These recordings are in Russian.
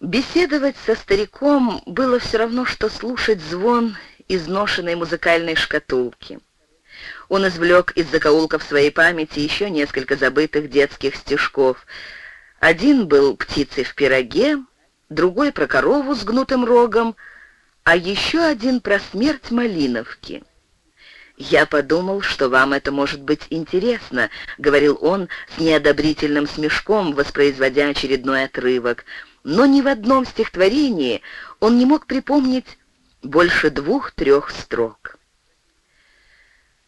Беседовать со стариком было все равно, что слушать звон изношенной музыкальной шкатулки. Он извлек из закоулков своей памяти еще несколько забытых детских стишков. Один был «Птицей в пироге», другой про корову с гнутым рогом, а еще один про смерть Малиновки. «Я подумал, что вам это может быть интересно», — говорил он с неодобрительным смешком, воспроизводя очередной отрывок. Но ни в одном стихотворении он не мог припомнить больше двух-трех строк.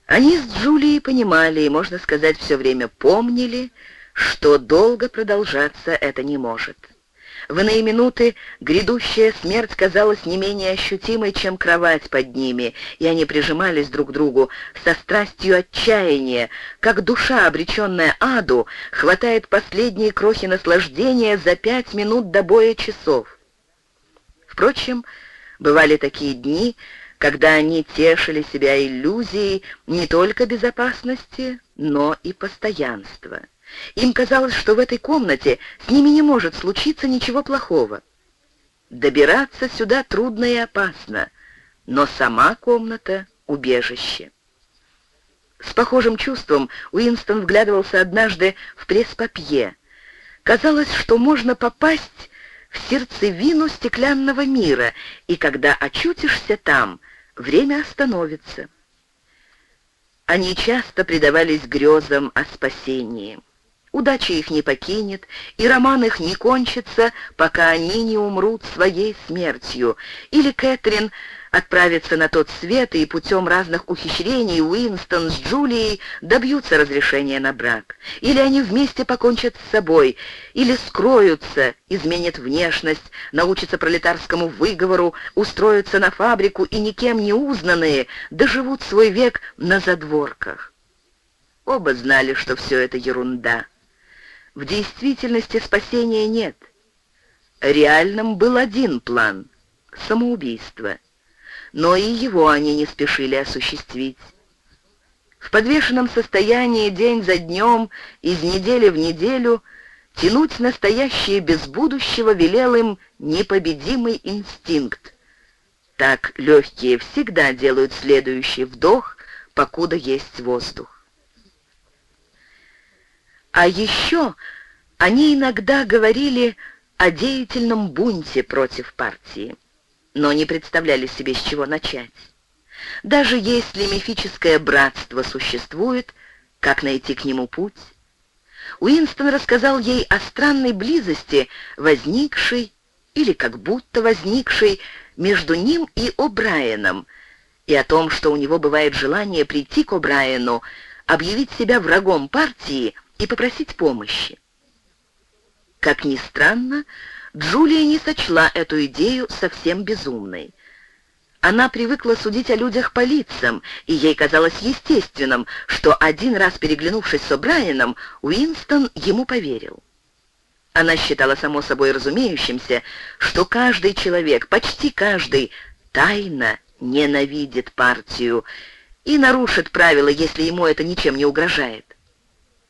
Они с Джулией понимали и, можно сказать, все время помнили, что долго продолжаться это не может. В иные минуты грядущая смерть казалась не менее ощутимой, чем кровать под ними, и они прижимались друг к другу со страстью отчаяния, как душа, обреченная аду, хватает последние крохи наслаждения за пять минут до боя часов. Впрочем, бывали такие дни, когда они тешили себя иллюзией не только безопасности, но и постоянства. Им казалось, что в этой комнате с ними не может случиться ничего плохого. Добираться сюда трудно и опасно, но сама комната — убежище. С похожим чувством Уинстон вглядывался однажды в пресс-папье. Казалось, что можно попасть в сердцевину стеклянного мира, и когда очутишься там, время остановится. Они часто предавались грезам о спасении. Удача их не покинет, и роман их не кончится, пока они не умрут своей смертью. Или Кэтрин отправится на тот свет, и путем разных ухищрений Уинстон с Джулией добьются разрешения на брак. Или они вместе покончат с собой, или скроются, изменят внешность, научатся пролетарскому выговору, устроятся на фабрику и никем не узнанные доживут свой век на задворках. Оба знали, что все это ерунда. В действительности спасения нет. Реальным был один план — самоубийство. Но и его они не спешили осуществить. В подвешенном состоянии день за днем, из недели в неделю, тянуть настоящее без будущего велел им непобедимый инстинкт. Так легкие всегда делают следующий вдох, покуда есть воздух. А еще они иногда говорили о деятельном бунте против партии, но не представляли себе, с чего начать. Даже если мифическое братство существует, как найти к нему путь? Уинстон рассказал ей о странной близости, возникшей или как будто возникшей между ним и О'Брайеном, и о том, что у него бывает желание прийти к О'Брайену, объявить себя врагом партии — и попросить помощи. Как ни странно, Джулия не сочла эту идею совсем безумной. Она привыкла судить о людях по лицам, и ей казалось естественным, что один раз переглянувшись с О'Брайеном, Уинстон ему поверил. Она считала само собой разумеющимся, что каждый человек, почти каждый, тайно ненавидит партию и нарушит правила, если ему это ничем не угрожает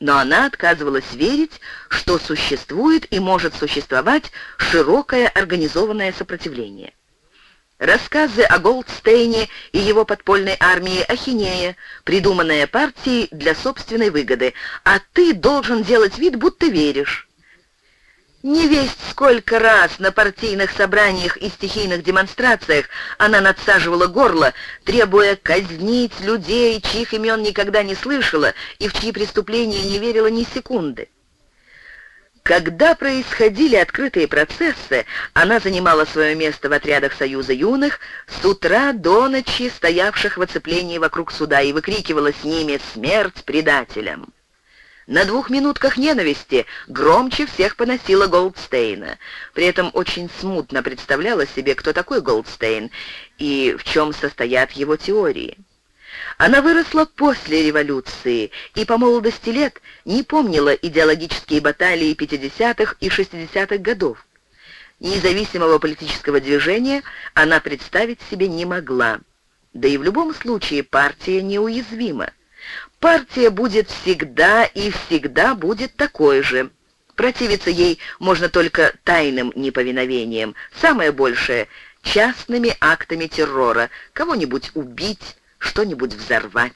но она отказывалась верить, что существует и может существовать широкое организованное сопротивление. Рассказы о Голдстейне и его подпольной армии Ахинея, придуманная партией для собственной выгоды, а ты должен делать вид, будто веришь. Не весть сколько раз на партийных собраниях и стихийных демонстрациях она надсаживала горло, требуя казнить людей, чьих имен никогда не слышала и в чьи преступления не верила ни секунды. Когда происходили открытые процессы, она занимала свое место в отрядах Союза юных, с утра до ночи стоявших в оцеплении вокруг суда и выкрикивала с ними «Смерть предателям!». На двух минутках ненависти громче всех поносила Голдстейна. При этом очень смутно представляла себе, кто такой Голдстейн и в чем состоят его теории. Она выросла после революции и по молодости лет не помнила идеологические баталии 50-х и 60-х годов. Независимого политического движения она представить себе не могла. Да и в любом случае партия неуязвима. Партия будет всегда и всегда будет такой же. Противиться ей можно только тайным неповиновением, самое большее — частными актами террора, кого-нибудь убить, что-нибудь взорвать.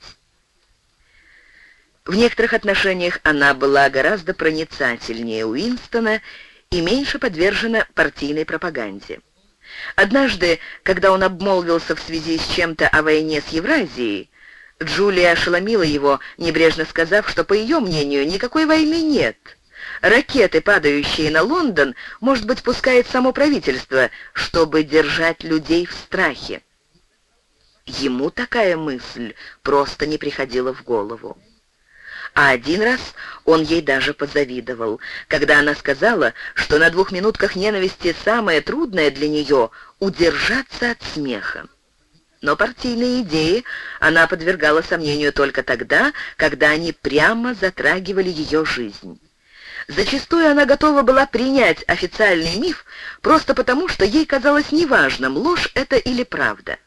В некоторых отношениях она была гораздо проницательнее Уинстона и меньше подвержена партийной пропаганде. Однажды, когда он обмолвился в связи с чем-то о войне с Евразией, Джулия ошеломила его, небрежно сказав, что, по ее мнению, никакой войны нет. Ракеты, падающие на Лондон, может быть, пускает само правительство, чтобы держать людей в страхе. Ему такая мысль просто не приходила в голову. А один раз он ей даже позавидовал, когда она сказала, что на двух минутках ненависти самое трудное для нее — удержаться от смеха. Но партийные идеи она подвергала сомнению только тогда, когда они прямо затрагивали ее жизнь. Зачастую она готова была принять официальный миф просто потому, что ей казалось неважным, ложь это или правда.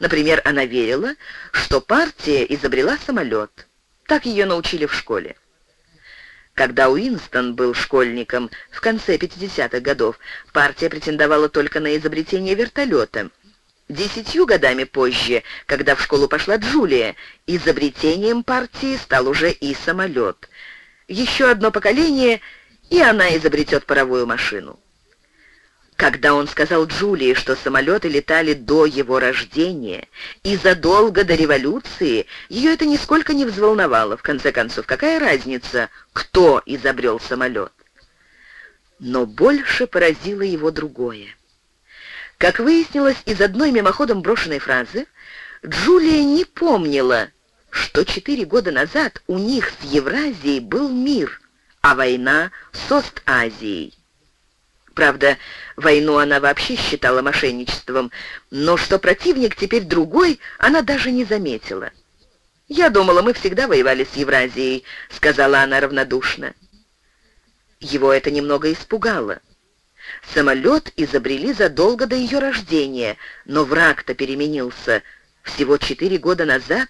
Например, она верила, что партия изобрела самолет. Так ее научили в школе. Когда Уинстон был школьником в конце 50-х годов, партия претендовала только на изобретение вертолета. Десятью годами позже, когда в школу пошла Джулия, изобретением партии стал уже и самолет. Еще одно поколение, и она изобретет паровую машину. Когда он сказал Джулии, что самолеты летали до его рождения и задолго до революции, ее это нисколько не взволновало. В конце концов, какая разница, кто изобрел самолет? Но больше поразило его другое. Как выяснилось из одной мимоходом брошенной фразы, Джулия не помнила, что четыре года назад у них с Евразией был мир, а война с Ост-Азией. Правда, войну она вообще считала мошенничеством, но что противник теперь другой, она даже не заметила. «Я думала, мы всегда воевали с Евразией», — сказала она равнодушно. Его это немного испугало. Самолет изобрели задолго до ее рождения, но враг-то переменился всего четыре года назад.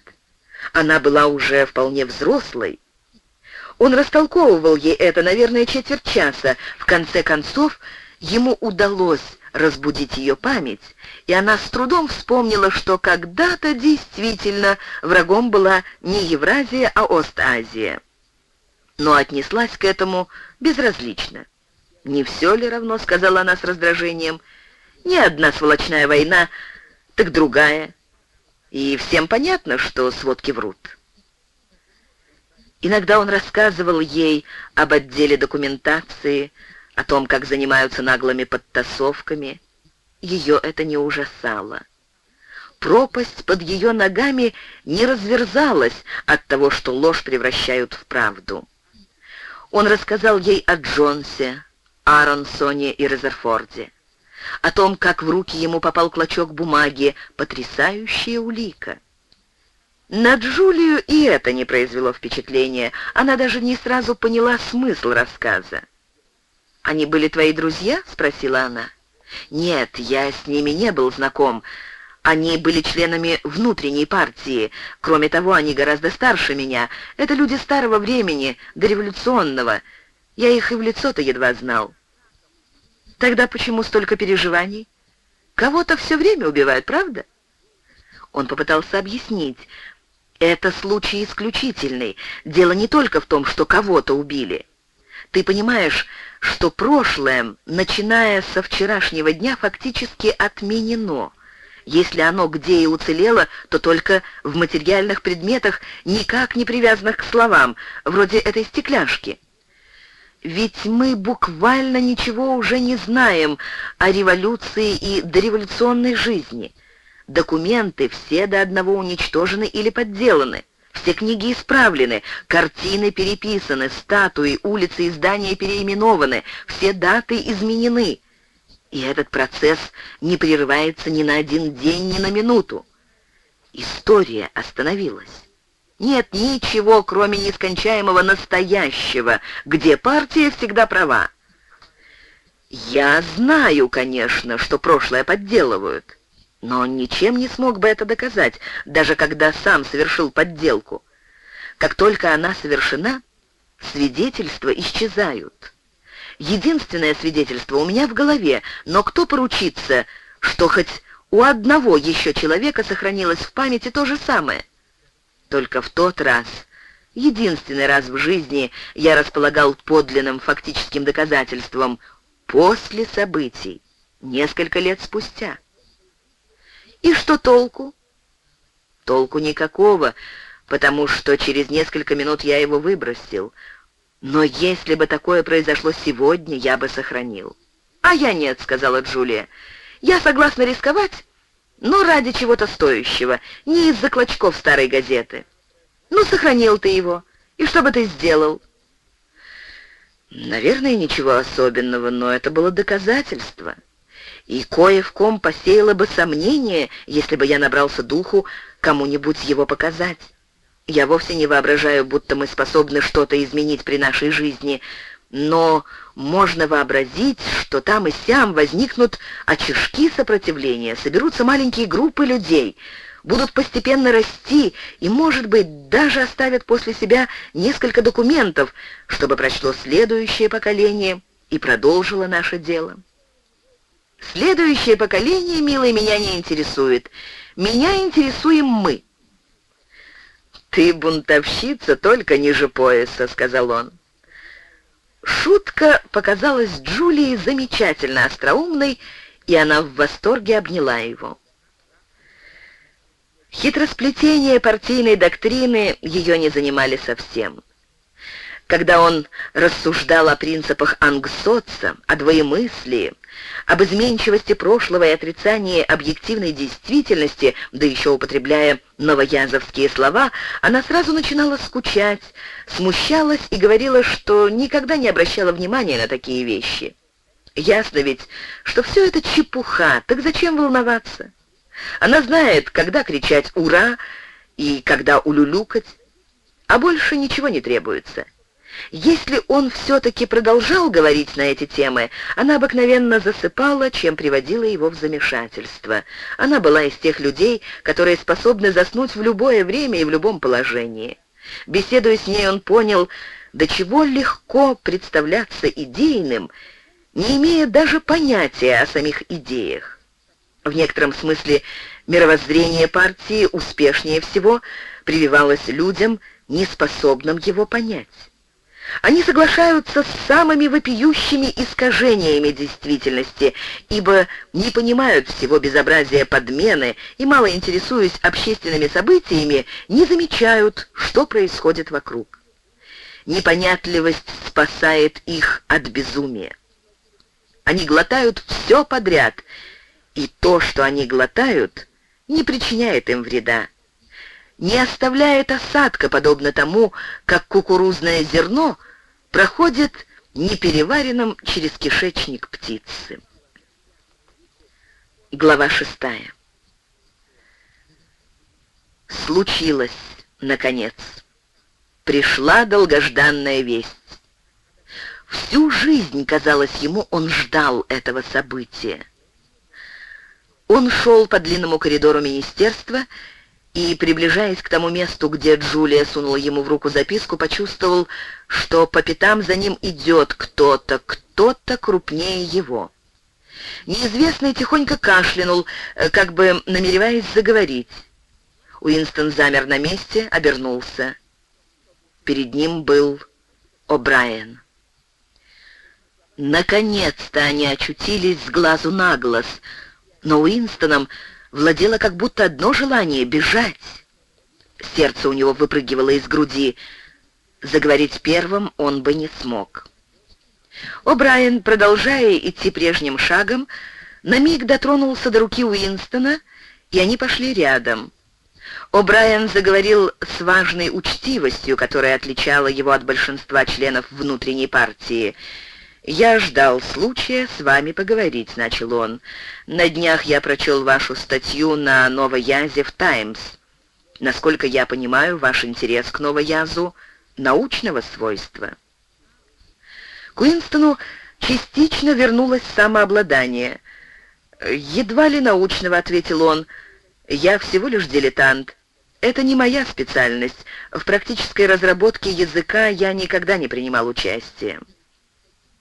Она была уже вполне взрослой. Он растолковывал ей это, наверное, четверть часа. В конце концов, ему удалось разбудить ее память, и она с трудом вспомнила, что когда-то действительно врагом была не Евразия, а Ост-Азия. Но отнеслась к этому безразлично. «Не все ли равно?» — сказала она с раздражением. «Не одна сволочная война, так другая. И всем понятно, что сводки врут». Иногда он рассказывал ей об отделе документации, о том, как занимаются наглыми подтасовками. Ее это не ужасало. Пропасть под ее ногами не разверзалась от того, что ложь превращают в правду. Он рассказал ей о Джонсе, Ааронсоне и Резерфорде, о том, как в руки ему попал клочок бумаги, потрясающая улика. На Джулию и это не произвело впечатления. Она даже не сразу поняла смысл рассказа. «Они были твои друзья?» — спросила она. «Нет, я с ними не был знаком. Они были членами внутренней партии. Кроме того, они гораздо старше меня. Это люди старого времени, дореволюционного. Я их и в лицо-то едва знал». «Тогда почему столько переживаний? Кого-то все время убивают, правда?» Он попытался объяснить, это случай исключительный. Дело не только в том, что кого-то убили. Ты понимаешь, что прошлое, начиная со вчерашнего дня, фактически отменено. Если оно где и уцелело, то только в материальных предметах, никак не привязанных к словам, вроде этой стекляшки. Ведь мы буквально ничего уже не знаем о революции и дореволюционной жизни. Документы все до одного уничтожены или подделаны. Все книги исправлены, картины переписаны, статуи, улицы и здания переименованы, все даты изменены. И этот процесс не прерывается ни на один день, ни на минуту. История остановилась. Нет ничего, кроме нескончаемого настоящего, где партия всегда права. Я знаю, конечно, что прошлое подделывают. Но ничем не смог бы это доказать, даже когда сам совершил подделку. Как только она совершена, свидетельства исчезают. единственное свидетельство у меня в голове, но кто поручится, что хоть у одного еще человека сохранилось в памяти то же самое? Только в тот раз, единственный раз в жизни, я располагал подлинным фактическим доказательством после событий, несколько лет спустя. И что толку? Толку никакого, потому что через несколько минут я его выбросил. Но если бы такое произошло сегодня, я бы сохранил. «А я нет», — сказала Джулия. «Я согласна рисковать, но ради чего-то стоящего, не из-за клочков старой газеты. Ну, сохранил ты его, и что бы ты сделал?» Наверное, ничего особенного, но это было доказательство. И кое в ком посеяло бы сомнение, если бы я набрался духу кому-нибудь его показать. Я вовсе не воображаю, будто мы способны что-то изменить при нашей жизни, но можно вообразить, что там и сям возникнут очишки сопротивления, соберутся маленькие группы людей, будут постепенно расти и, может быть, даже оставят после себя несколько документов, чтобы прочло следующее поколение и продолжило наше дело. Следующее поколение, милый, меня не интересует. Меня интересуем мы. «Ты бунтовщица только ниже пояса», — сказал он. Шутка показалась Джулии замечательно остроумной, и она в восторге обняла его. Хитросплетение партийной доктрины ее не занимали совсем. Когда он рассуждал о принципах Ангсоца, о двоемыслии, об изменчивости прошлого и отрицании объективной действительности, да еще употребляя новоязовские слова, она сразу начинала скучать, смущалась и говорила, что никогда не обращала внимания на такие вещи. Ясно ведь, что все это чепуха, так зачем волноваться? Она знает, когда кричать «Ура!» и когда улюлюкать, а больше ничего не требуется. Если он все-таки продолжал говорить на эти темы, она обыкновенно засыпала, чем приводила его в замешательство. Она была из тех людей, которые способны заснуть в любое время и в любом положении. Беседуя с ней, он понял, до чего легко представляться идейным, не имея даже понятия о самих идеях. В некотором смысле мировоззрение партии успешнее всего прививалось людям, неспособным его понять. Они соглашаются с самыми вопиющими искажениями действительности, ибо не понимают всего безобразия подмены и, мало интересуясь общественными событиями, не замечают, что происходит вокруг. Непонятливость спасает их от безумия. Они глотают все подряд, и то, что они глотают, не причиняет им вреда не оставляет осадка, подобно тому, как кукурузное зерно проходит непереваренным через кишечник птицы. Глава шестая. Случилось, наконец. Пришла долгожданная весть. Всю жизнь, казалось ему, он ждал этого события. Он шел по длинному коридору министерства и, приближаясь к тому месту, где Джулия сунула ему в руку записку, почувствовал, что по пятам за ним идет кто-то, кто-то крупнее его. Неизвестный тихонько кашлянул, э, как бы намереваясь заговорить. Уинстон замер на месте, обернулся. Перед ним был О'Брайен. Наконец-то они очутились с глазу на глаз, но Уинстоном владело как будто одно желание — бежать. Сердце у него выпрыгивало из груди. Заговорить первым он бы не смог. О'Брайен, продолжая идти прежним шагом, на миг дотронулся до руки Уинстона, и они пошли рядом. О'Брайен заговорил с важной учтивостью, которая отличала его от большинства членов внутренней партии — «Я ждал случая с вами поговорить», — начал он. «На днях я прочел вашу статью на Новоязе в «Таймс». Насколько я понимаю, ваш интерес к Новоязу научного свойства». К Уинстону частично вернулось самообладание. «Едва ли научного», — ответил он. «Я всего лишь дилетант. Это не моя специальность. В практической разработке языка я никогда не принимал участия».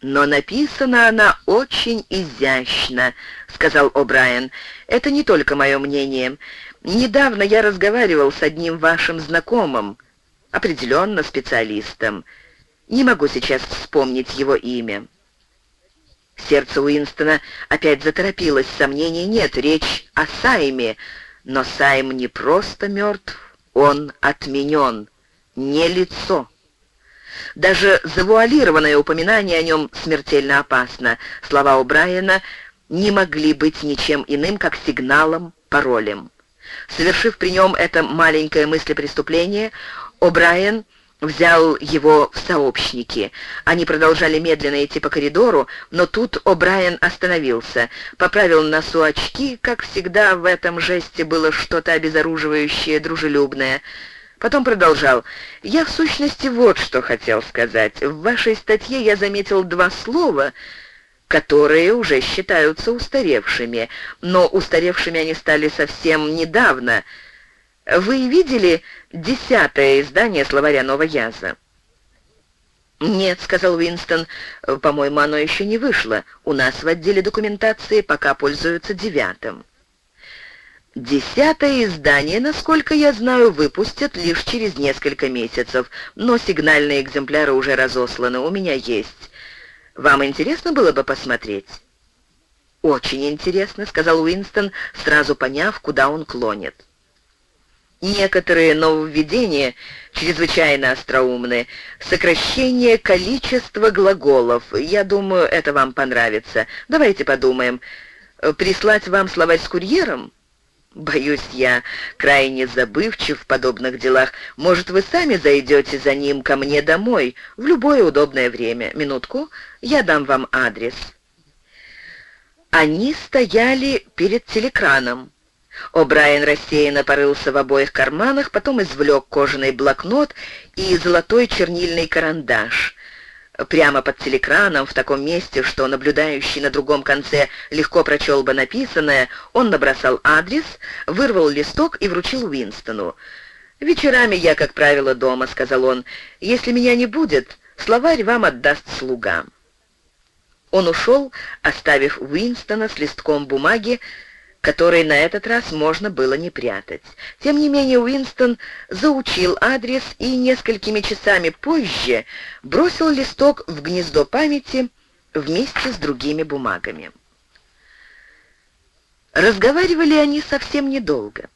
«Но написана она очень изящно», — сказал О'Брайен. «Это не только мое мнение. Недавно я разговаривал с одним вашим знакомым, определенно специалистом. Не могу сейчас вспомнить его имя». Сердце Уинстона опять заторопилось. Сомнений нет, речь о Сайме. Но Сайм не просто мертв, он отменен, не лицо. Даже завуалированное упоминание о нем смертельно опасно. Слова у Брайана не могли быть ничем иным, как сигналом, паролем. Совершив при нем это маленькое мыслепреступление, О'Брайен взял его в сообщники. Они продолжали медленно идти по коридору, но тут О'Брайен остановился, поправил носу очки, как всегда в этом жесте было что-то обезоруживающее, дружелюбное. Потом продолжал. «Я в сущности вот что хотел сказать. В вашей статье я заметил два слова, которые уже считаются устаревшими, но устаревшими они стали совсем недавно. Вы видели десятое издание словаря Новояза?» «Нет», — сказал Уинстон, — «по-моему, оно еще не вышло. У нас в отделе документации пока пользуются девятым». Десятое издание, насколько я знаю, выпустят лишь через несколько месяцев, но сигнальные экземпляры уже разосланы, у меня есть. Вам интересно было бы посмотреть?» «Очень интересно», — сказал Уинстон, сразу поняв, куда он клонит. Некоторые нововведения чрезвычайно остроумны. Сокращение количества глаголов. Я думаю, это вам понравится. Давайте подумаем. Прислать вам словарь с курьером? Боюсь, я крайне забывчив в подобных делах. Может, вы сами зайдете за ним ко мне домой в любое удобное время. Минутку, я дам вам адрес». Они стояли перед телекраном. О'Брайен рассеянно порылся в обоих карманах, потом извлек кожаный блокнот и золотой чернильный карандаш. Прямо под телекраном, в таком месте, что наблюдающий на другом конце легко прочел бы написанное, он набросал адрес, вырвал листок и вручил Уинстону. «Вечерами я, как правило, дома», — сказал он. «Если меня не будет, словарь вам отдаст слуга». Он ушел, оставив Уинстона с листком бумаги, который на этот раз можно было не прятать. Тем не менее Уинстон заучил адрес и несколькими часами позже бросил листок в гнездо памяти вместе с другими бумагами. Разговаривали они совсем недолго.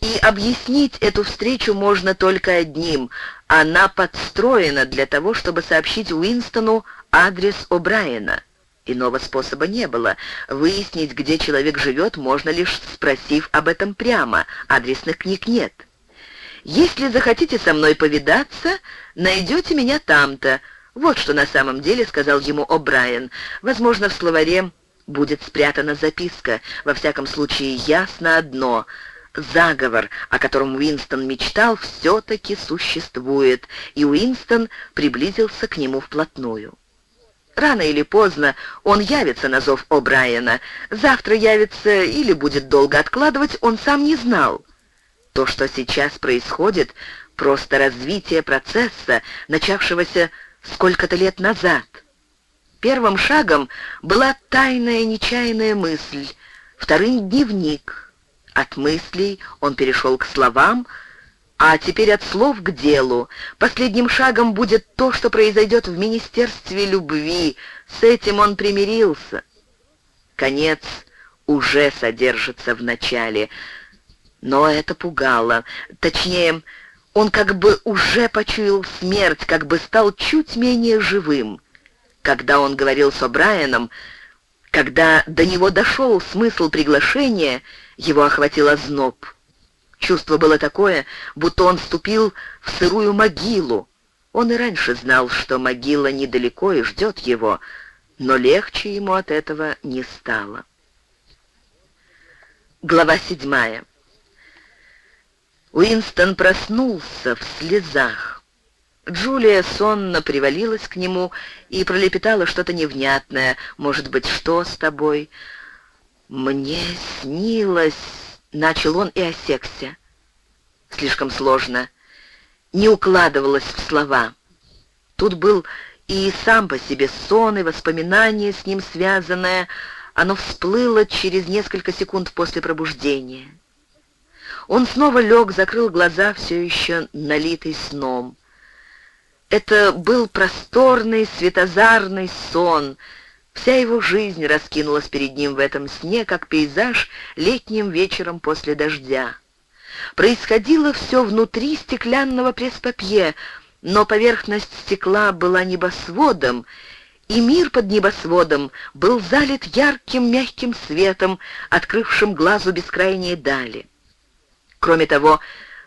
И объяснить эту встречу можно только одним. Она подстроена для того, чтобы сообщить Уинстону адрес О'Брайена. Иного способа не было. Выяснить, где человек живет, можно лишь спросив об этом прямо. Адресных книг нет. «Если захотите со мной повидаться, найдете меня там-то». Вот что на самом деле сказал ему О'Брайен. Возможно, в словаре будет спрятана записка. Во всяком случае, ясно одно — Заговор, о котором Уинстон мечтал, все-таки существует, и Уинстон приблизился к нему вплотную. Рано или поздно он явится на зов О'Брайена. Завтра явится или будет долго откладывать, он сам не знал. То, что сейчас происходит, просто развитие процесса, начавшегося сколько-то лет назад. Первым шагом была тайная нечаянная мысль, вторым — дневник. От мыслей он перешел к словам — а теперь от слов к делу. Последним шагом будет то, что произойдет в Министерстве любви. С этим он примирился. Конец уже содержится в начале. Но это пугало. Точнее, он как бы уже почуял смерть, как бы стал чуть менее живым. Когда он говорил с О'Брайеном, когда до него дошел смысл приглашения, его охватил озноб — Чувство было такое, будто он вступил в сырую могилу. Он и раньше знал, что могила недалеко и ждет его, но легче ему от этого не стало. Глава седьмая. Уинстон проснулся в слезах. Джулия сонно привалилась к нему и пролепетала что-то невнятное. «Может быть, что с тобой?» «Мне снилось...» Начал он и осекся. Слишком сложно. Не укладывалось в слова. Тут был И сам по себе сон и воспоминание с ним связанное, оно всплыло через несколько секунд после пробуждения. Он снова лег, закрыл глаза, все еще налитый сном. Это был просторный, светозарный сон. Вся его жизнь раскинулась перед ним в этом сне, как пейзаж летним вечером после дождя. Происходило все внутри стеклянного пресс-папье, но поверхность стекла была небосводом, и мир под небосводом был залит ярким мягким светом, открывшим глазу бескрайние дали. Кроме того,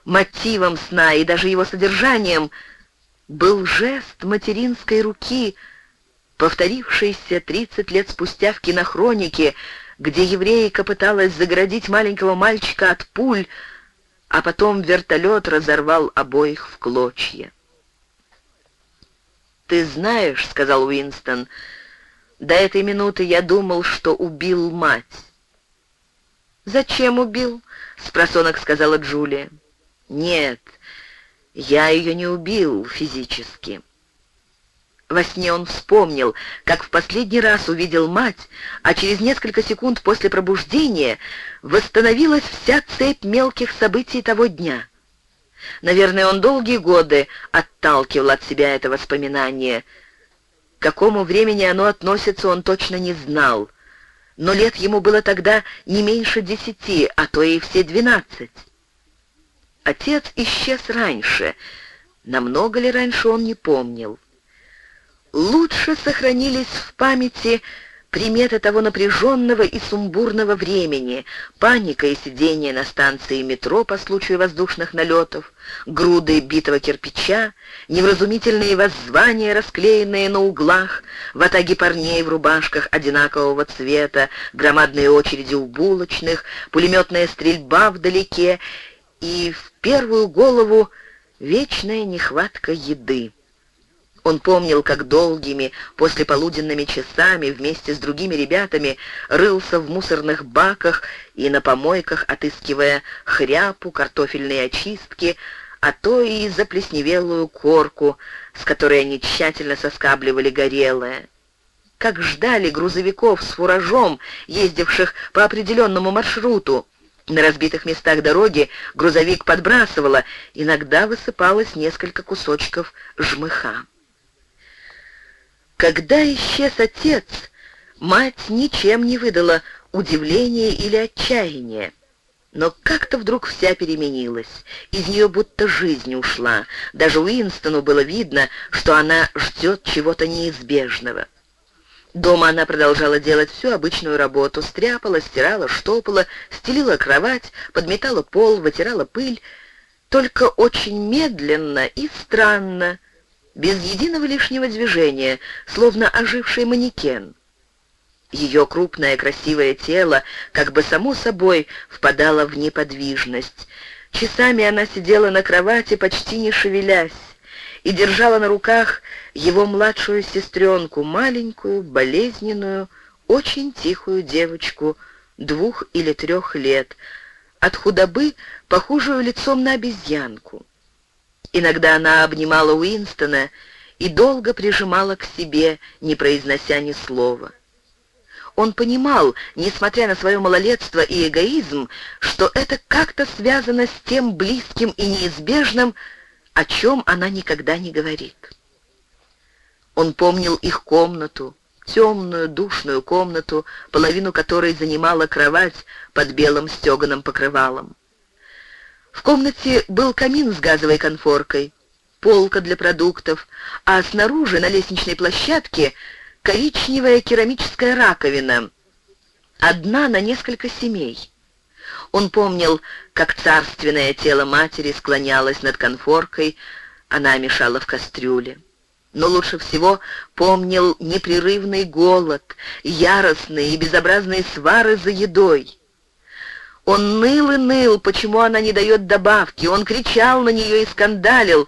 мотивом сна и даже его содержанием — был жест материнской руки, повторившийся 30 лет спустя в кинохронике, где еврейка пыталась загородить маленького мальчика от пуль, а потом вертолет разорвал обоих в клочья. «Ты знаешь», — сказал Уинстон, — «до этой минуты я думал, что убил мать». «Зачем убил?» — спросонок сказала Джулия. «Нет, я ее не убил физически. Во сне он вспомнил, как в последний раз увидел мать, а через несколько секунд после пробуждения восстановилась вся цепь мелких событий того дня. Наверное, он долгие годы отталкивал от себя это воспоминание. К какому времени оно относится, он точно не знал. Но лет ему было тогда не меньше десяти, а то и все двенадцать. Отец исчез раньше. Намного ли раньше он не помнил. Лучше сохранились в памяти приметы того напряженного и сумбурного времени, паника и сидение на станции метро по случаю воздушных налетов, груды битого кирпича, невразумительные воззвания, расклеенные на углах, ватаги парней в рубашках одинакового цвета, громадные очереди у булочных, пулеметная стрельба вдалеке и в первую голову вечная нехватка еды. Он помнил, как долгими послеполуденными часами вместе с другими ребятами рылся в мусорных баках и на помойках, отыскивая хряпу, картофельные очистки, а то и заплесневелую корку, с которой они тщательно соскабливали горелое. Как ждали грузовиков с фуражом, ездивших по определенному маршруту, на разбитых местах дороги грузовик подбрасывало, иногда высыпалось несколько кусочков жмыха. Когда исчез отец, мать ничем не выдала удивления или отчаяния. Но как-то вдруг вся переменилась. Из нее будто жизнь ушла. Даже Уинстону было видно, что она ждет чего-то неизбежного. Дома она продолжала делать всю обычную работу. Стряпала, стирала, штопала, стелила кровать, подметала пол, вытирала пыль. Только очень медленно и странно, без единого лишнего движения, словно оживший манекен. Ее крупное красивое тело как бы само собой впадало в неподвижность. Часами она сидела на кровати, почти не шевелясь и держала на руках его младшую сестренку, маленькую, болезненную, очень тихую девочку двух или трех лет, от худобы похожую лицом на обезьянку. Иногда она обнимала Уинстона и долго прижимала к себе, не произнося ни слова. Он понимал, несмотря на свое малолетство и эгоизм, что это как-то связано с тем близким и неизбежным, о чем она никогда не говорит. Он помнил их комнату, темную, душную комнату, половину которой занимала кровать под белым стеганым покрывалом. В комнате был камин с газовой конфоркой, полка для продуктов, а снаружи, на лестничной площадке, коричневая керамическая раковина, одна на несколько семей. Он помнил, как царственное тело матери склонялось над конфоркой, она мешала в кастрюле. Но лучше всего помнил непрерывный голод, яростные и безобразные свары за едой. Он ныл и ныл, почему она не дает добавки, он кричал на нее и скандалил,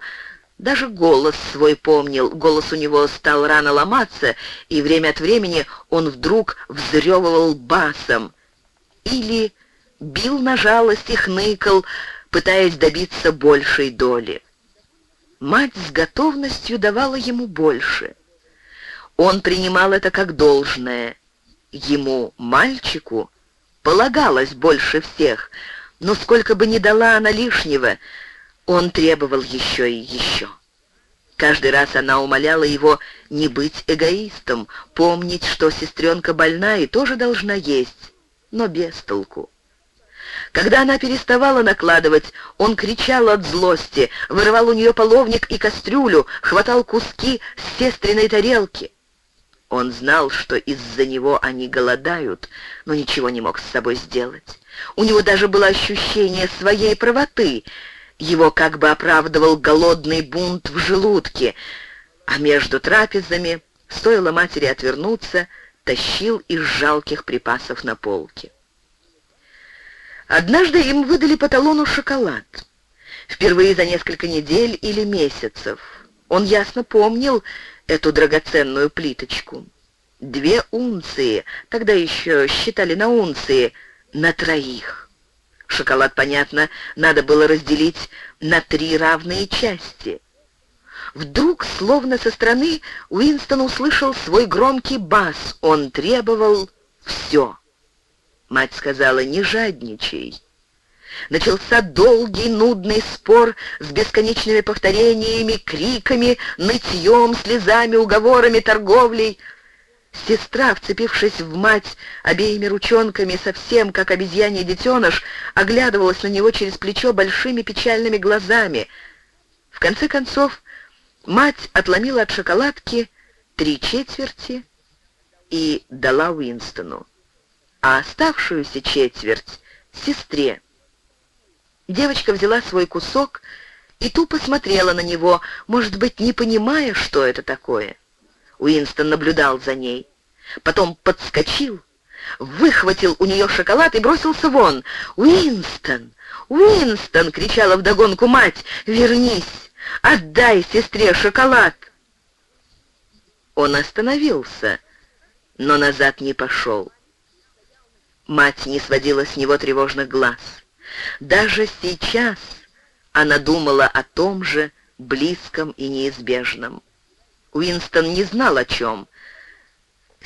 даже голос свой помнил, голос у него стал рано ломаться, и время от времени он вдруг взрёвывал басом. Или бил на жалость и хныкал, пытаясь добиться большей доли. Мать с готовностью давала ему больше. Он принимал это как должное. Ему, мальчику, полагалось больше всех, но сколько бы ни дала она лишнего, он требовал еще и еще. Каждый раз она умоляла его не быть эгоистом, помнить, что сестренка больна и тоже должна есть, но без толку. Когда она переставала накладывать, он кричал от злости, вырывал у нее половник и кастрюлю, хватал куски с сестриной тарелки. Он знал, что из-за него они голодают, но ничего не мог с собой сделать. У него даже было ощущение своей правоты — его как бы оправдывал голодный бунт в желудке, а между трапезами, стоило матери отвернуться, тащил из жалких припасов на полке. Однажды им выдали по талону шоколад. Впервые за несколько недель или месяцев. Он ясно помнил эту драгоценную плиточку. Две унции, тогда еще считали на унции, на троих. Шоколад, понятно, надо было разделить на три равные части. Вдруг, словно со стороны, Уинстон услышал свой громкий бас. Он требовал все. Мать сказала, не жадничай. Начался долгий, нудный спор с бесконечными повторениями, криками, нытьем, слезами, уговорами, торговлей — Сестра, вцепившись в мать обеими ручонками, совсем как обезьяний детеныш, оглядывалась на него через плечо большими печальными глазами. В конце концов, мать отломила от шоколадки три четверти и дала Уинстону, а оставшуюся четверть — сестре. Девочка взяла свой кусок и тупо смотрела на него, может быть, не понимая, что это такое. Уинстон наблюдал за ней. Потом подскочил, выхватил у нее шоколад и бросился вон. «Уинстон! Уинстон!» — кричала вдогонку мать. «Вернись! Отдай сестре шоколад!» Он остановился, но назад не пошел. Мать не сводила с него тревожных глаз. Даже сейчас она думала о том же близком и неизбежном. Уинстон не знал о чем.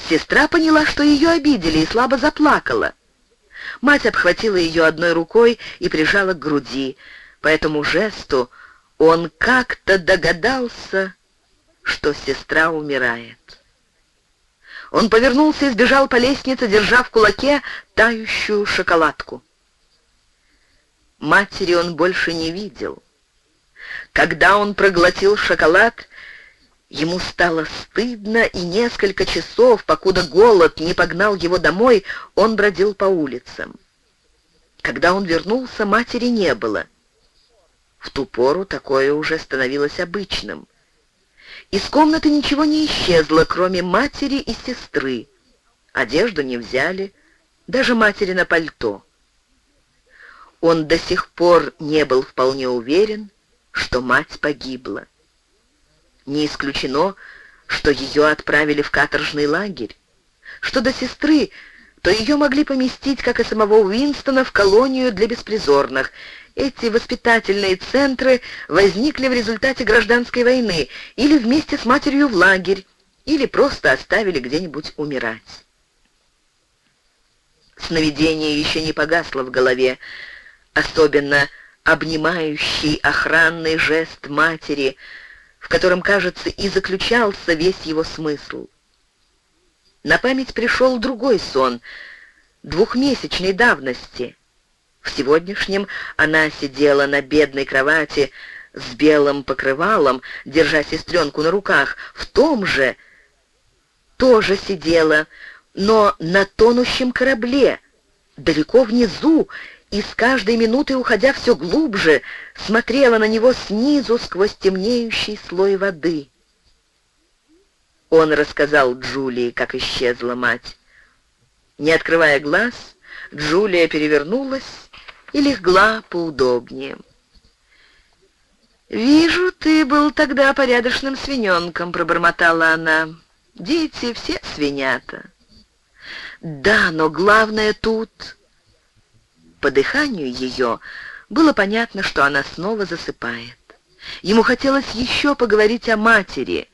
Сестра поняла, что ее обидели, и слабо заплакала. Мать обхватила ее одной рукой и прижала к груди. По этому жесту он как-то догадался, что сестра умирает. Он повернулся и сбежал по лестнице, держа в кулаке тающую шоколадку. Матери он больше не видел. Когда он проглотил шоколад, Ему стало стыдно, и несколько часов, покуда голод не погнал его домой, он бродил по улицам. Когда он вернулся, матери не было. В ту пору такое уже становилось обычным. Из комнаты ничего не исчезло, кроме матери и сестры. Одежду не взяли, даже матери на пальто. Он до сих пор не был вполне уверен, что мать погибла. Не исключено, что ее отправили в каторжный лагерь. Что до сестры, то ее могли поместить, как и самого Уинстона, в колонию для беспризорных. Эти воспитательные центры возникли в результате гражданской войны или вместе с матерью в лагерь, или просто оставили где-нибудь умирать. Сновидение еще не погасло в голове, особенно обнимающий охранный жест матери — в котором, кажется, и заключался весь его смысл. На память пришел другой сон, двухмесячной давности. В сегодняшнем она сидела на бедной кровати с белым покрывалом, держа сестренку на руках. В том же тоже сидела, но на тонущем корабле, далеко внизу, и с каждой минутой, уходя все глубже, смотрела на него снизу сквозь темнеющий слой воды. Он рассказал Джулии, как исчезла мать. Не открывая глаз, Джулия перевернулась и легла поудобнее. «Вижу, ты был тогда порядочным свиненком», — пробормотала она. «Дети все свинята». «Да, но главное тут по дыханию ее было понятно, что она снова засыпает. Ему хотелось еще поговорить о матери.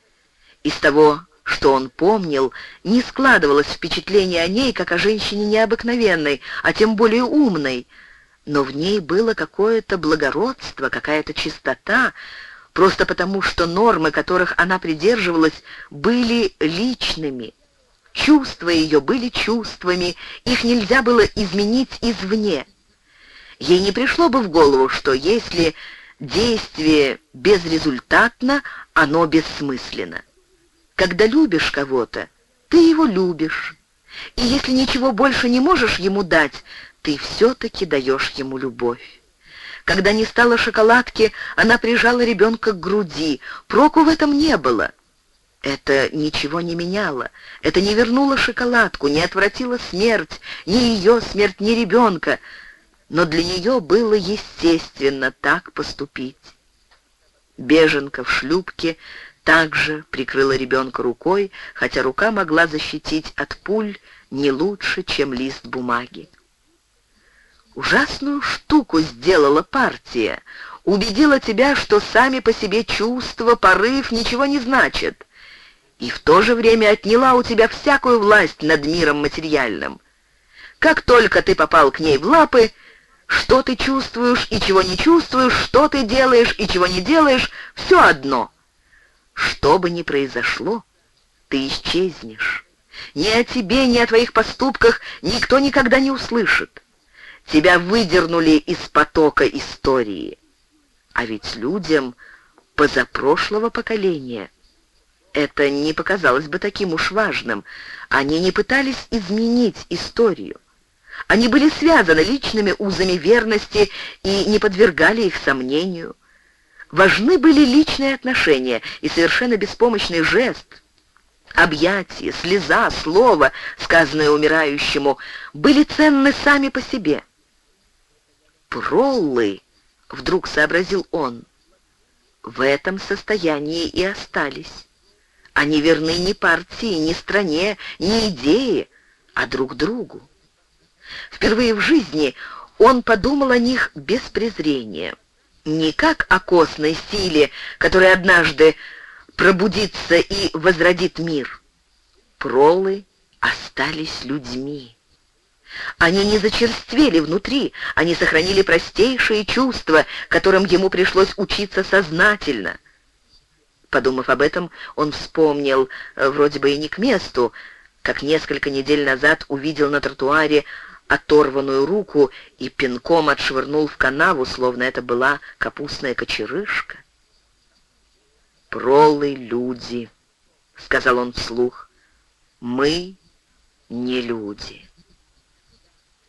Из того, что он помнил, не складывалось впечатление о ней, как о женщине необыкновенной, а тем более умной, но в ней было какое-то благородство, какая-то чистота, просто потому что нормы, которых она придерживалась, были личными. Чувства ее были чувствами, их нельзя было изменить извне. Ей не пришло бы в голову, что если действие безрезультатно, оно бессмысленно. Когда любишь кого-то, ты его любишь. И если ничего больше не можешь ему дать, ты все-таки даешь ему любовь. Когда не стало шоколадки, она прижала ребенка к груди. Проку в этом не было. Это ничего не меняло. Это не вернуло шоколадку, не отвратило смерть, ни ее смерть, ни ребенка. Но для нее было естественно так поступить. Беженка в шлюпке также прикрыла ребенка рукой, хотя рука могла защитить от пуль не лучше, чем лист бумаги. Ужасную штуку сделала партия. Убедила тебя, что сами по себе чувства, порыв ничего не значат. И в то же время отняла у тебя всякую власть над миром материальным. Как только ты попал к ней в лапы, что ты чувствуешь и чего не чувствуешь, что ты делаешь и чего не делаешь, все одно — что бы ни произошло, ты исчезнешь. Ни о тебе, ни о твоих поступках никто никогда не услышит. Тебя выдернули из потока истории. А ведь людям позапрошлого поколения это не показалось бы таким уж важным. Они не пытались изменить историю. Они были связаны личными узами верности и не подвергали их сомнению. Важны были личные отношения и совершенно беспомощный жест. Объятие, слеза, слово, сказанное умирающему, были ценны сами по себе. «Проллы», — вдруг сообразил он, — в этом состоянии и остались. Они верны не партии, не стране, не идее, а друг другу. Впервые в жизни он подумал о них без презрения не как о костной силе, которая однажды пробудится и возродит мир. Пролы остались людьми. Они не зачерствели внутри, они сохранили простейшие чувства, которым ему пришлось учиться сознательно. Подумав об этом, он вспомнил, э, вроде бы и не к месту, как несколько недель назад увидел на тротуаре оторванную руку и пинком отшвырнул в канаву, словно это была капустная кочерышка. «Пролы люди», — сказал он вслух, — «мы не люди».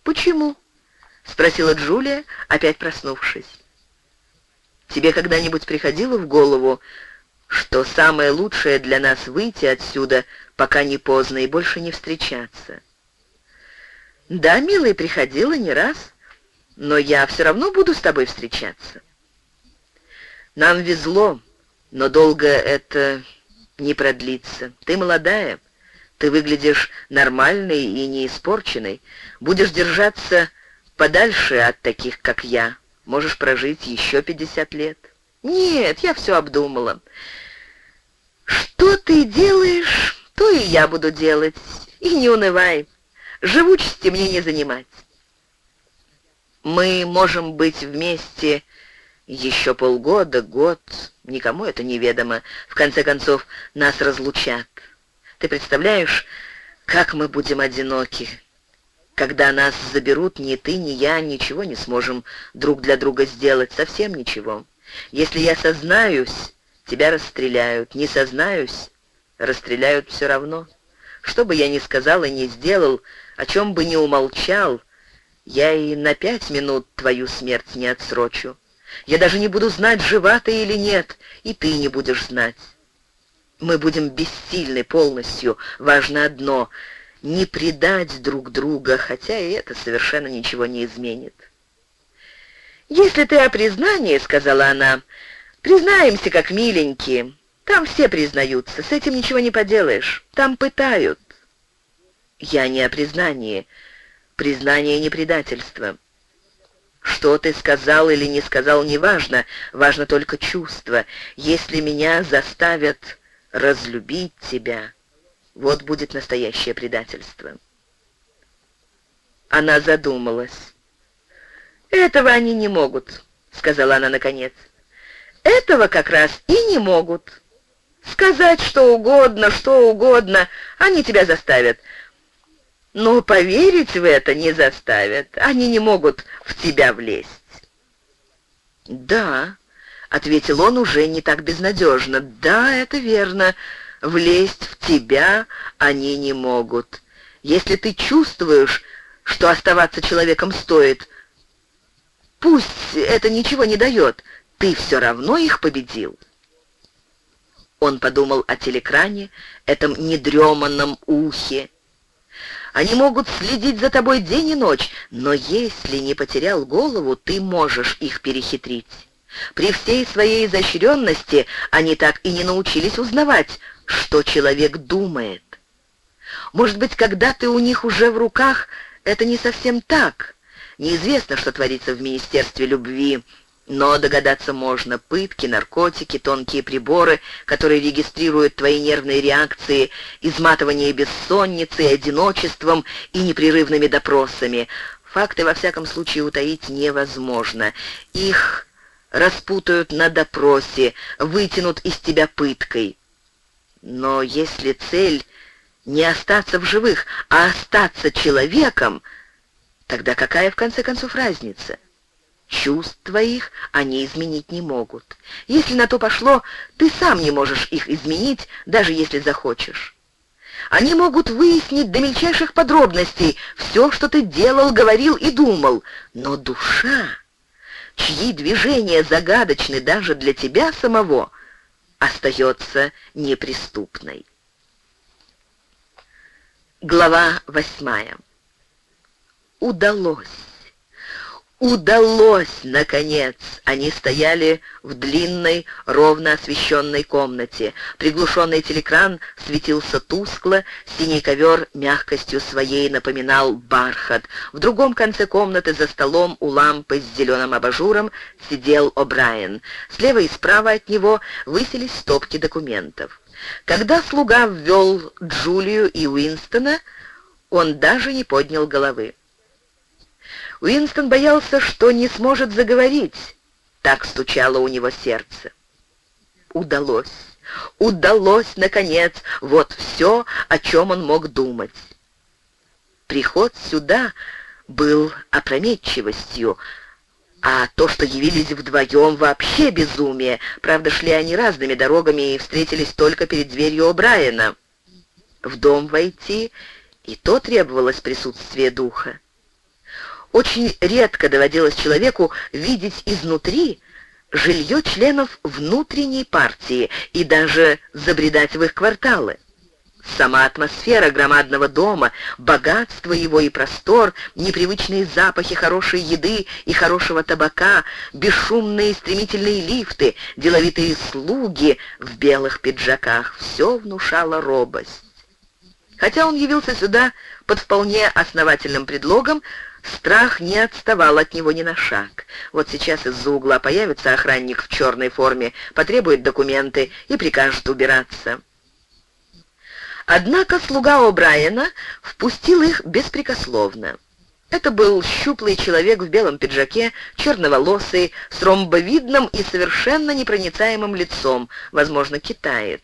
«Почему?» — спросила Джулия, опять проснувшись. «Тебе когда-нибудь приходило в голову, что самое лучшее для нас выйти отсюда, пока не поздно, и больше не встречаться?» «Да, милый, приходила не раз, но я все равно буду с тобой встречаться». «Нам везло, но долго это не продлится. Ты молодая, ты выглядишь нормальной и не испорченной. Будешь держаться подальше от таких, как я. Можешь прожить еще пятьдесят лет». «Нет, я все обдумала. Что ты делаешь, то и я буду делать. И не унывай». Живучести мне не занимать. Мы можем быть вместе еще полгода, год, никому это неведомо. В конце концов, нас разлучат. Ты представляешь, как мы будем одиноки? Когда нас заберут, ни ты, ни я ничего не сможем друг для друга сделать, совсем ничего. Если я сознаюсь, тебя расстреляют. Не сознаюсь, расстреляют все равно. Что бы я ни сказал и ни сделал, о чем бы ни умолчал, я и на пять минут твою смерть не отсрочу. Я даже не буду знать, жива ты или нет, и ты не будешь знать. Мы будем бессильны полностью. Важно одно — не предать друг друга, хотя и это совершенно ничего не изменит. «Если ты о признании, — сказала она, — признаемся как миленькие. Там все признаются, с этим ничего не поделаешь. Там пытают. Я не о признании. Признание не предательство. Что ты сказал или не сказал, неважно. Важно только чувство. Если меня заставят разлюбить тебя, Вот будет настоящее предательство. Она задумалась. «Этого они не могут», — сказала она наконец. «Этого как раз и не могут. Сказать что угодно, что угодно, они тебя заставят. Но поверить в это не заставят. Они не могут в тебя влезть». «Да», — ответил он уже не так безнадежно. «Да, это верно. Влезть в тебя они не могут. Если ты чувствуешь, что оставаться человеком стоит, пусть это ничего не дает, ты все равно их победил». Он подумал о телекране, этом недреманном ухе. Они могут следить за тобой день и ночь, но если не потерял голову, ты можешь их перехитрить. При всей своей изощренности они так и не научились узнавать, что человек думает. Может быть, когда ты у них уже в руках, это не совсем так. Неизвестно, что творится в Министерстве любви, но догадаться можно. Пытки, наркотики, тонкие приборы, которые регистрируют твои нервные реакции, изматывание бессонницей, одиночеством и непрерывными допросами. Факты, во всяком случае, утаить невозможно. Их распутают на допросе, вытянут из тебя пыткой. Но если цель не остаться в живых, а остаться человеком, тогда какая в конце концов разница? Чувств твоих они изменить не могут. Если на то пошло, ты сам не можешь их изменить, даже если захочешь. Они могут выяснить до мельчайших подробностей все, что ты делал, говорил и думал, но душа чьи движения загадочны даже для тебя самого, остается неприступной. Глава восьмая. Удалось. Удалось, наконец! Они стояли в длинной, ровно освещенной комнате. Приглушенный телекран светился тускло, синий ковер мягкостью своей напоминал бархат. В другом конце комнаты за столом у лампы с зеленым абажуром сидел О'Брайен. Слева и справа от него высились стопки документов. Когда слуга ввел Джулию и Уинстона, он даже не поднял головы. Уинстон боялся, что не сможет заговорить. Так стучало у него сердце. Удалось. Удалось, наконец, вот все, о чем он мог думать. Приход сюда был опрометчивостью, а то, что явились вдвоем, вообще безумие. Правда, шли они разными дорогами и встретились только перед дверью О'Брайена. В дом войти и то требовалось присутствие духа. Очень редко доводилось человеку видеть изнутри жилье членов внутренней партии и даже забредать в их кварталы. Сама атмосфера громадного дома, богатство его и простор, непривычные запахи хорошей еды и хорошего табака, бесшумные стремительные лифты, деловитые слуги в белых пиджаках — все внушало робость. Хотя он явился сюда под вполне основательным предлогом, Страх не отставал от него ни на шаг. Вот сейчас из-за угла появится охранник в черной форме, потребует документы и прикажет убираться. Однако слуга О'Брайена впустил их беспрекословно. Это был щуплый человек в белом пиджаке, черноволосый, с ромбовидным и совершенно непроницаемым лицом, возможно, китаец.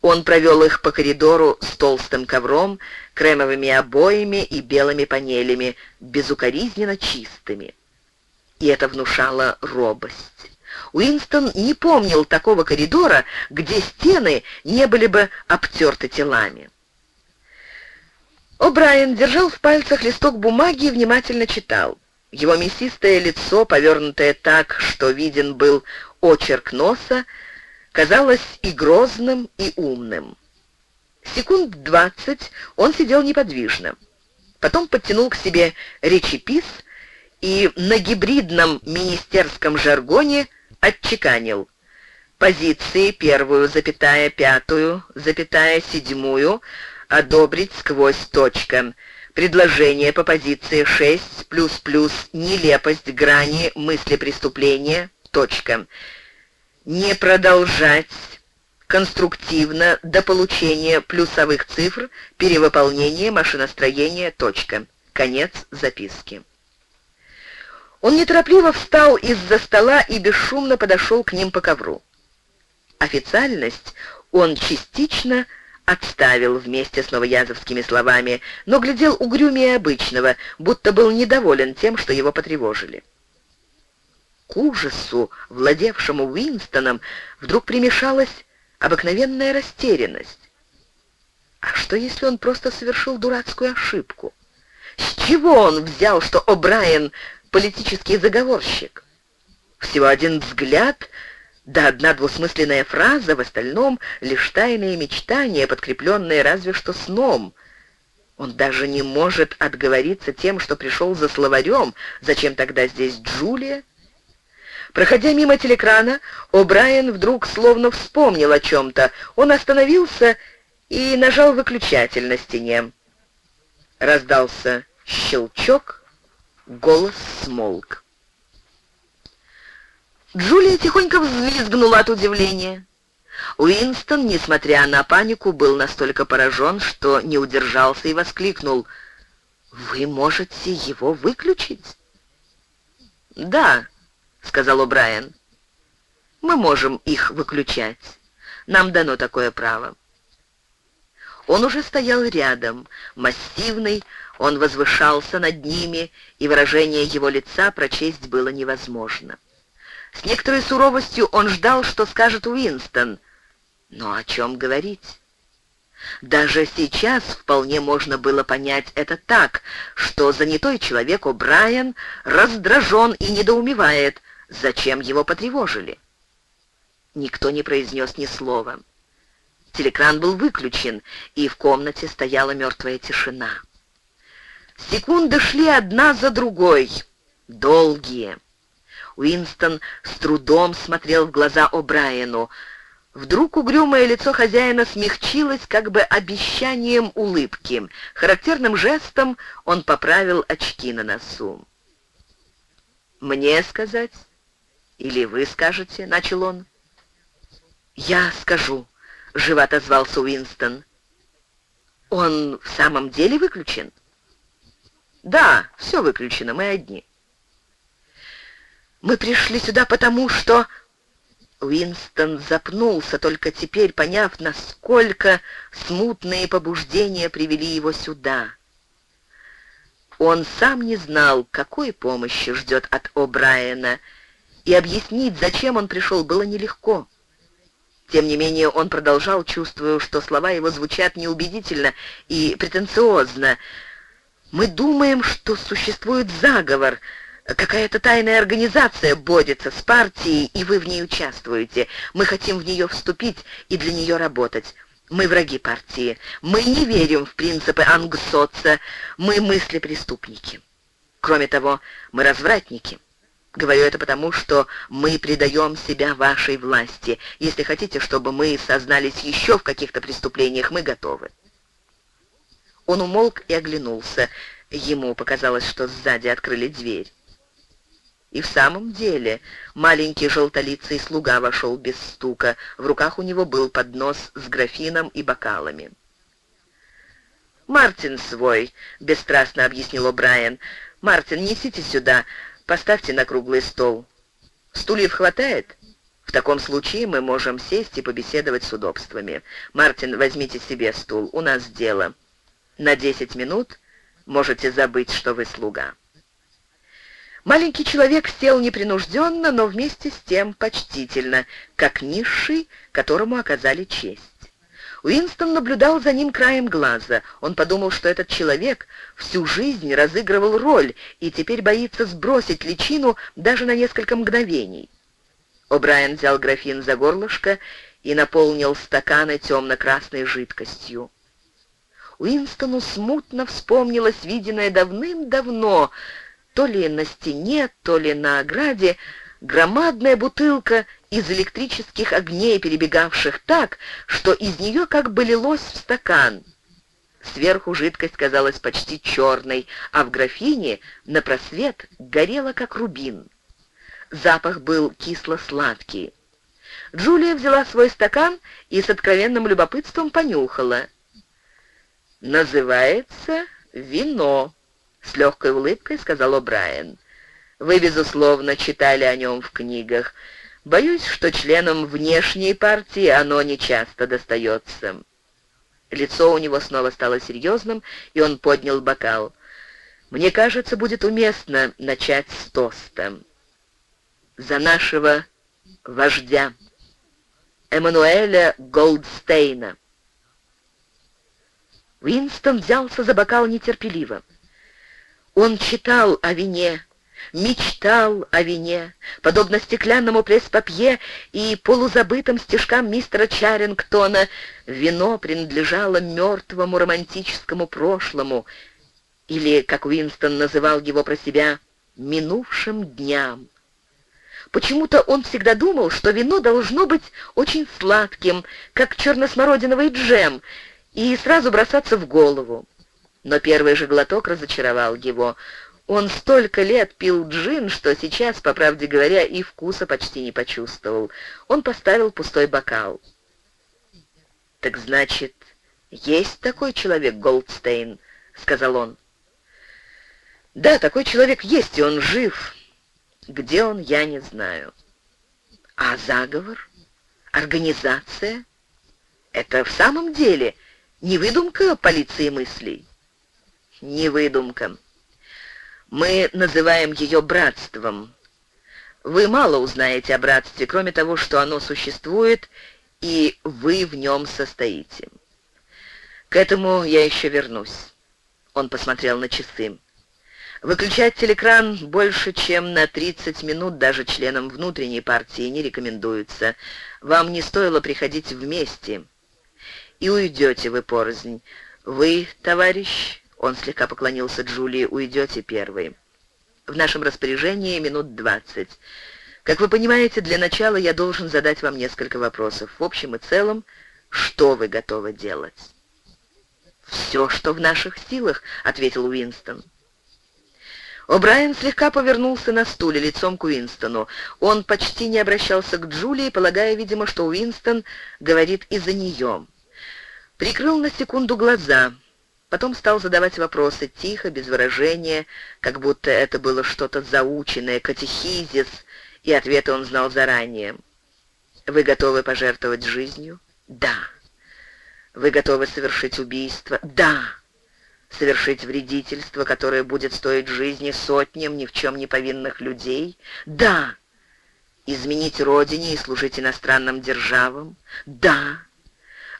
Он провел их по коридору с толстым ковром, кремовыми обоями и белыми панелями, безукоризненно чистыми. И это внушало робость. Уинстон не помнил такого коридора, где стены не были бы обтерты телами. О'Брайен держал в пальцах листок бумаги и внимательно читал. Его мясистое лицо, повернутое так, что виден был очерк носа, казалось и грозным, и умным. Секунд двадцать он сидел неподвижно. Потом подтянул к себе речепис и на гибридном министерском жаргоне отчеканил. Позиции первую, запятая пятую, запятая седьмую одобрить сквозь точка. Предложение по позиции 6 плюс-плюс нелепость грани мысли преступления, точка не продолжать конструктивно до получения плюсовых цифр, перевыполнения машиностроения, точка. Конец записки. Он неторопливо встал из-за стола и бесшумно подошел к ним по ковру. Официальность он частично отставил вместе с новоязовскими словами, но глядел угрюмее обычного, будто был недоволен тем, что его потревожили. К ужасу, владевшему Уинстоном, вдруг примешалась обыкновенная растерянность. А что, если он просто совершил дурацкую ошибку? С чего он взял, что О'Брайен — политический заговорщик? Всего один взгляд, да одна двусмысленная фраза, в остальном лишь тайные мечтания, подкрепленные разве что сном. Он даже не может отговориться тем, что пришел за словарем. Зачем тогда здесь Джулия? Проходя мимо телекрана, О'Брайен вдруг словно вспомнил о чем-то. Он остановился и нажал выключатель на стене. Раздался щелчок, голос смолк. Джулия тихонько взвизгнула от удивления. Уинстон, несмотря на панику, был настолько поражен, что не удержался и воскликнул. «Вы можете его выключить?» «Да», — сказал О'Брайен. «Мы можем их выключать. Нам дано такое право». Он уже стоял рядом, массивный, он возвышался над ними, и выражение его лица прочесть было невозможно. С некоторой суровостью он ждал, что скажет Уинстон. Но о чем говорить? Даже сейчас вполне можно было понять это так, что занятой человек О'Брайен раздражен и недоумевает, Зачем его потревожили? Никто не произнес ни слова. Телекран был выключен, и в комнате стояла мертвая тишина. Секунды шли одна за другой, долгие. Уинстон с трудом смотрел в глаза О'Брайену. Вдруг угрюмое лицо хозяина смягчилось как бы обещанием улыбки. Характерным жестом он поправил очки на носу. «Мне сказать?» «Или вы скажете?» — начал он. «Я скажу», — живо отозвался Уинстон. «Он в самом деле выключен?» «Да, все выключено, мы одни». «Мы пришли сюда потому, что...» Уинстон запнулся, только теперь поняв, насколько смутные побуждения привели его сюда. Он сам не знал, какой помощи ждет от О'Брайена, и объяснить, зачем он пришел, было нелегко. Тем не менее, он продолжал, чувствуя, что слова его звучат неубедительно и претенциозно. «Мы думаем, что существует заговор, какая-то тайная организация борется с партией, и вы в ней участвуете. Мы хотим в нее вступить и для нее работать. Мы враги партии. Мы не верим в принципы Ангсоца. Мы мысли-преступники. Кроме того, мы развратники. Говорю это потому, что мы предаем себя вашей власти. Если хотите, чтобы мы сознались еще в каких-то преступлениях, мы готовы». Он умолк и оглянулся. Ему показалось, что сзади открыли дверь. И в самом деле маленький желтолицый слуга вошел без стука. В руках у него был поднос с графином и бокалами. «Мартин свой», — бесстрастно объяснил О'Брайен. «Мартин, несите сюда. Поставьте на круглый стол. Стульев хватает? В таком случае мы можем сесть и побеседовать с удобствами. Мартин, возьмите себе стул, у нас дело. На десять минут можете забыть, что вы слуга». Маленький человек сел непринужденно, но вместе с тем почтительно, как низший, которому оказали честь. Уинстон наблюдал за ним краем глаза. Он подумал, что этот человек всю жизнь разыгрывал роль и теперь боится сбросить личину даже на несколько мгновений. О'Брайен взял графин за горлышко и наполнил стаканы темно-красной жидкостью. Уинстону смутно вспомнилось виденное давным-давно, то ли на стене, то ли на ограде, громадная бутылка из электрических огней, перебегавших так, что из нее как бы лилось в стакан. Сверху жидкость казалась почти черной, а в графине на просвет горела, как рубин. Запах был кисло-сладкий. Джулия взяла свой стакан и с откровенным любопытством понюхала. «Называется вино», — с легкой улыбкой сказал О'Брайен. «Вы, безусловно, читали о нем в книгах. Боюсь, что членам внешней партии оно нечасто достается». Лицо у него снова стало серьезным, и он поднял бокал. «Мне кажется, будет уместно начать с тоста. За нашего вождя, Эммануэля Голдстейна». Уинстон взялся за бокал нетерпеливо. Он читал о вине, мечтал о вине, подобно стеклянному пресс-папье и полузабытым стежкам мистера Чарингтона, вино принадлежало мертвому романтическому прошлому, или, как Уинстон называл его про себя, минувшим дням. Почему-то он всегда думал, что вино должно быть очень сладким, как черносмородиновый джем, и сразу бросаться в голову. Но первый же глоток разочаровал его — он столько лет пил джин, что сейчас, по правде говоря, и вкуса почти не почувствовал. Он поставил пустой бокал. «Так значит, есть такой человек, Голдстейн?» — сказал он. «Да, такой человек есть, и он жив. Где он, я не знаю. А заговор? Организация? Это в самом деле не выдумка полиции мыслей?» «Не выдумка. Мы называем ее братством. Вы мало узнаете о братстве, кроме того, что оно существует, и вы в нем состоите. К этому я еще вернусь. Он посмотрел на часы. Выключать телекран больше, чем на 30 минут даже членам внутренней партии не рекомендуется. Вам не стоило приходить вместе. И уйдете вы порознь. Вы, товарищ, он слегка поклонился Джулии. «Уйдете первый. В нашем распоряжении минут двадцать. Как вы понимаете, для начала я должен задать вам несколько вопросов. В общем и целом, что вы готовы делать?» «Все, что в наших силах», — ответил Уинстон. О'Брайен слегка повернулся на стуле лицом к Уинстону. Он почти не обращался к Джулии, полагая, видимо, что Уинстон говорит из-за нее. Прикрыл на секунду глаза — Потом стал задавать вопросы тихо, без выражения, как будто это было что-то заученное, катехизис, и ответы он знал заранее. «Вы готовы пожертвовать жизнью?» «Да». «Вы готовы совершить убийство?» «Да». «Совершить вредительство, которое будет стоить жизни сотням ни в чем не повинных людей?» «Да». «Изменить родине и служить иностранным державам?» «Да».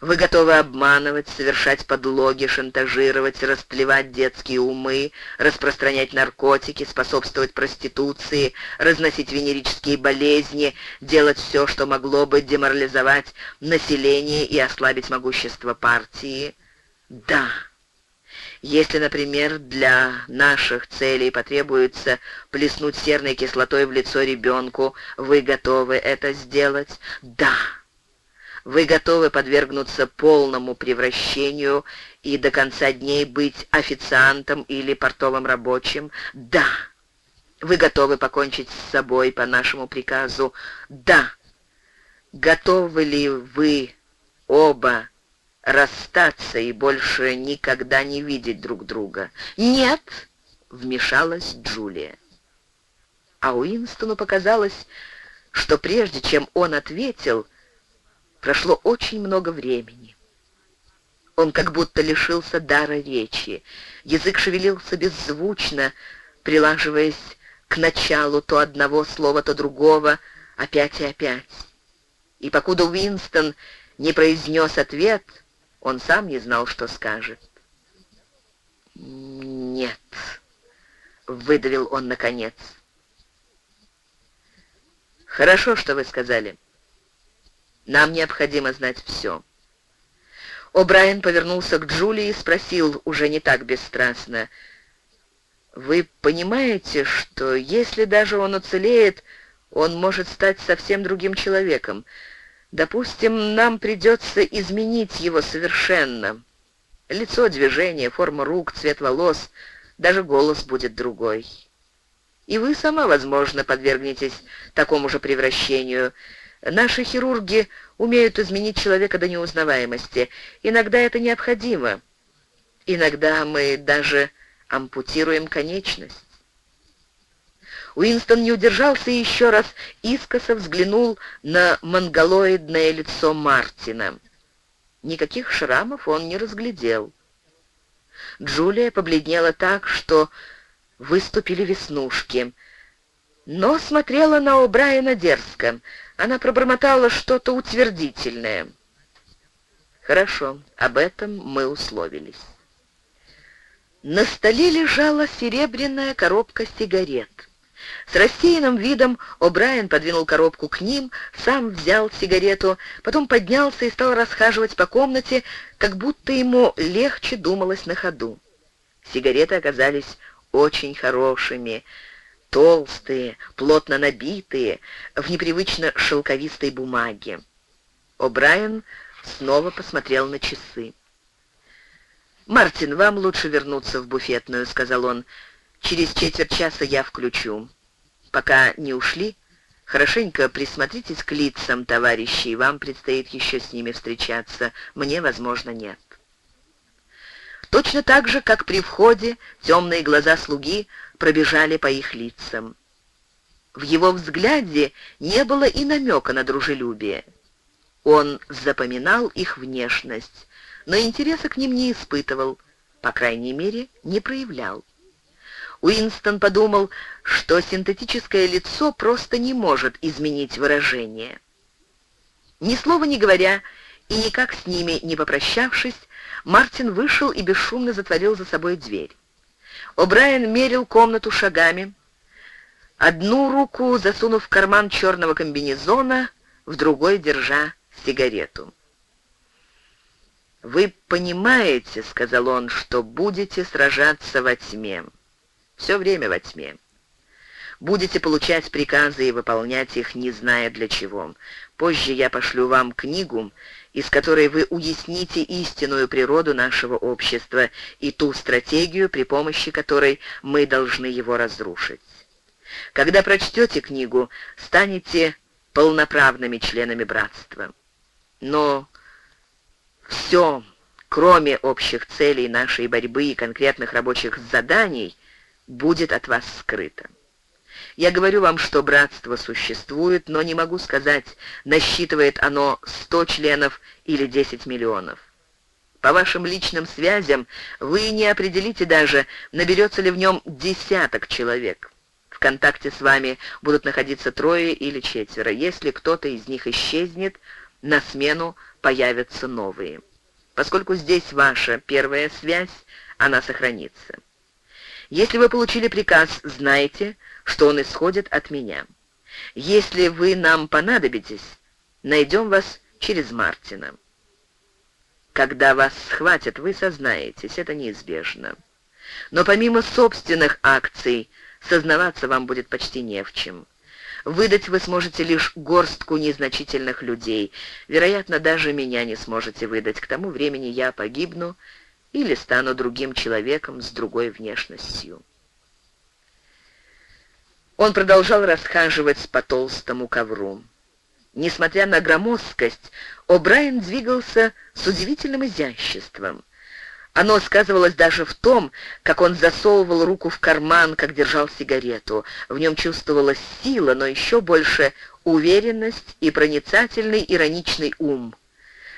Вы готовы обманывать, совершать подлоги, шантажировать, растлевать детские умы, распространять наркотики, способствовать проституции, разносить венерические болезни, делать все, что могло бы деморализовать население и ослабить могущество партии? Да. Если, например, для наших целей потребуется плеснуть серной кислотой в лицо ребенку, вы готовы это сделать? Да. Вы готовы подвергнуться полному превращению и до конца дней быть официантом или портовым рабочим? Да. Вы готовы покончить с собой по нашему приказу? Да. Готовы ли вы оба расстаться и больше никогда не видеть друг друга? Нет, вмешалась Джулия. А Уинстону показалось, что прежде чем он ответил, Прошло очень много времени. Он как будто лишился дара речи. Язык шевелился беззвучно, прилаживаясь к началу то одного слова, то другого, опять и опять. И покуда Уинстон не произнес ответ, он сам не знал, что скажет. «Нет», — выдавил он наконец. «Хорошо, что вы сказали. Нам необходимо знать все». О'Брайен повернулся к Джулии и спросил уже не так бесстрастно. «Вы понимаете, что если даже он уцелеет, он может стать совсем другим человеком? Допустим, нам придется изменить его совершенно. Лицо, движение, форма рук, цвет волос, даже голос будет другой. И вы сама, возможно, подвергнетесь такому же превращению — Наши хирурги умеют изменить человека до неузнаваемости. Иногда это необходимо. Иногда мы даже ампутируем конечность. Уинстон не удержался и еще раз искоса взглянул на монголоидное лицо Мартина. Никаких шрамов он не разглядел. Джулия побледнела так, что выступили веснушки. Но смотрела на О'Брайена дерзко. Она пробормотала что-то утвердительное. «Хорошо, об этом мы условились». На столе лежала серебряная коробка сигарет. С рассеянным видом О'Брайен подвинул коробку к ним, сам взял сигарету, потом поднялся и стал расхаживать по комнате, как будто ему легче думалось на ходу. Сигареты оказались очень хорошими, толстые, плотно набитые, в непривычно шелковистой бумаге. О'Брайен снова посмотрел на часы. «Мартин, вам лучше вернуться в буфетную», — сказал он. «Через четверть часа я включу. Пока не ушли, хорошенько присмотритесь к лицам товарищей, вам предстоит еще с ними встречаться, мне, возможно, нет». Точно так же, как при входе, темные глаза слуги пробежали по их лицам. В его взгляде не было и намека на дружелюбие. Он запоминал их внешность, но интереса к ним не испытывал, по крайней мере, не проявлял. Уинстон подумал, что синтетическое лицо просто не может изменить выражение. Ни слова не говоря и никак с ними не попрощавшись, Мартин вышел и бесшумно затворил за собой дверь. О'Брайен мерил комнату шагами, одну руку засунув в карман черного комбинезона, в другой держа сигарету. «Вы понимаете, — сказал он, — что будете сражаться во тьме, все время во тьме. Будете получать приказы и выполнять их, не зная для чего. Позже я пошлю вам книгу, из которой вы уясните истинную природу нашего общества и ту стратегию, при помощи которой мы должны его разрушить. Когда прочтете книгу, станете полноправными членами братства. Но все, кроме общих целей нашей борьбы и конкретных рабочих заданий, будет от вас скрыто. Я говорю вам, что братство существует, но не могу сказать, насчитывает оно 100 членов или 10 миллионов. По вашим личным связям вы не определите даже, наберется ли в нем десяток человек. В контакте с вами будут находиться трое или четверо. Если кто-то из них исчезнет, на смену появятся новые. Поскольку здесь ваша первая связь, она сохранится. Если вы получили приказ, знайте, что он исходит от меня. Если вы нам понадобитесь, найдем вас через Мартина. Когда вас схватят, вы сознаетесь, это неизбежно. Но помимо собственных акций, сознаваться вам будет почти не в чем. Выдать вы сможете лишь горстку незначительных людей. Вероятно, даже меня не сможете выдать. К тому времени я погибну или стану другим человеком с другой внешностью. Он продолжал расхаживать по толстому ковру. Несмотря на громоздкость, О'Брайен двигался с удивительным изяществом. Оно сказывалось даже в том, как он засовывал руку в карман, как держал сигарету. В нем чувствовалась сила, но еще больше уверенность и проницательный ироничный ум.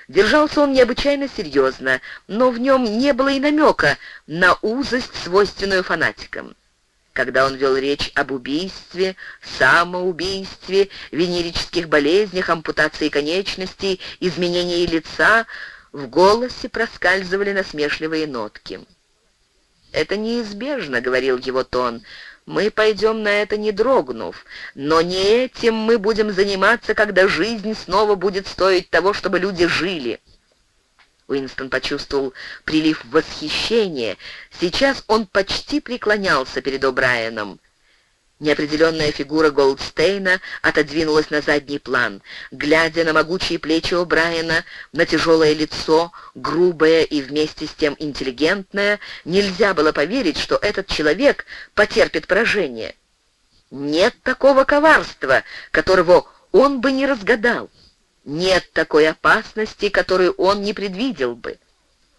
Держался он необычайно серьезно, но в нем не было и намека на узость, свойственную фанатикам. Когда он вел речь об убийстве, самоубийстве, венерических болезнях, ампутации конечностей, изменении лица, в голосе проскальзывали насмешливые нотки. «Это неизбежно», — говорил его тон, — мы пойдем на это не дрогнув, но не этим мы будем заниматься, когда жизнь снова будет стоить того, чтобы люди жили». Уинстон почувствовал прилив восхищения. Сейчас он почти преклонялся перед О'Брайеном. Неопределенная фигура Голдстейна отодвинулась на задний план. Глядя на могучие плечи О'Брайена, на тяжелое лицо, грубое и вместе с тем интеллигентное, нельзя было поверить, что этот человек потерпит поражение. Нет такого коварства, которого он бы не разгадал. Нет такой опасности, которую он не предвидел бы.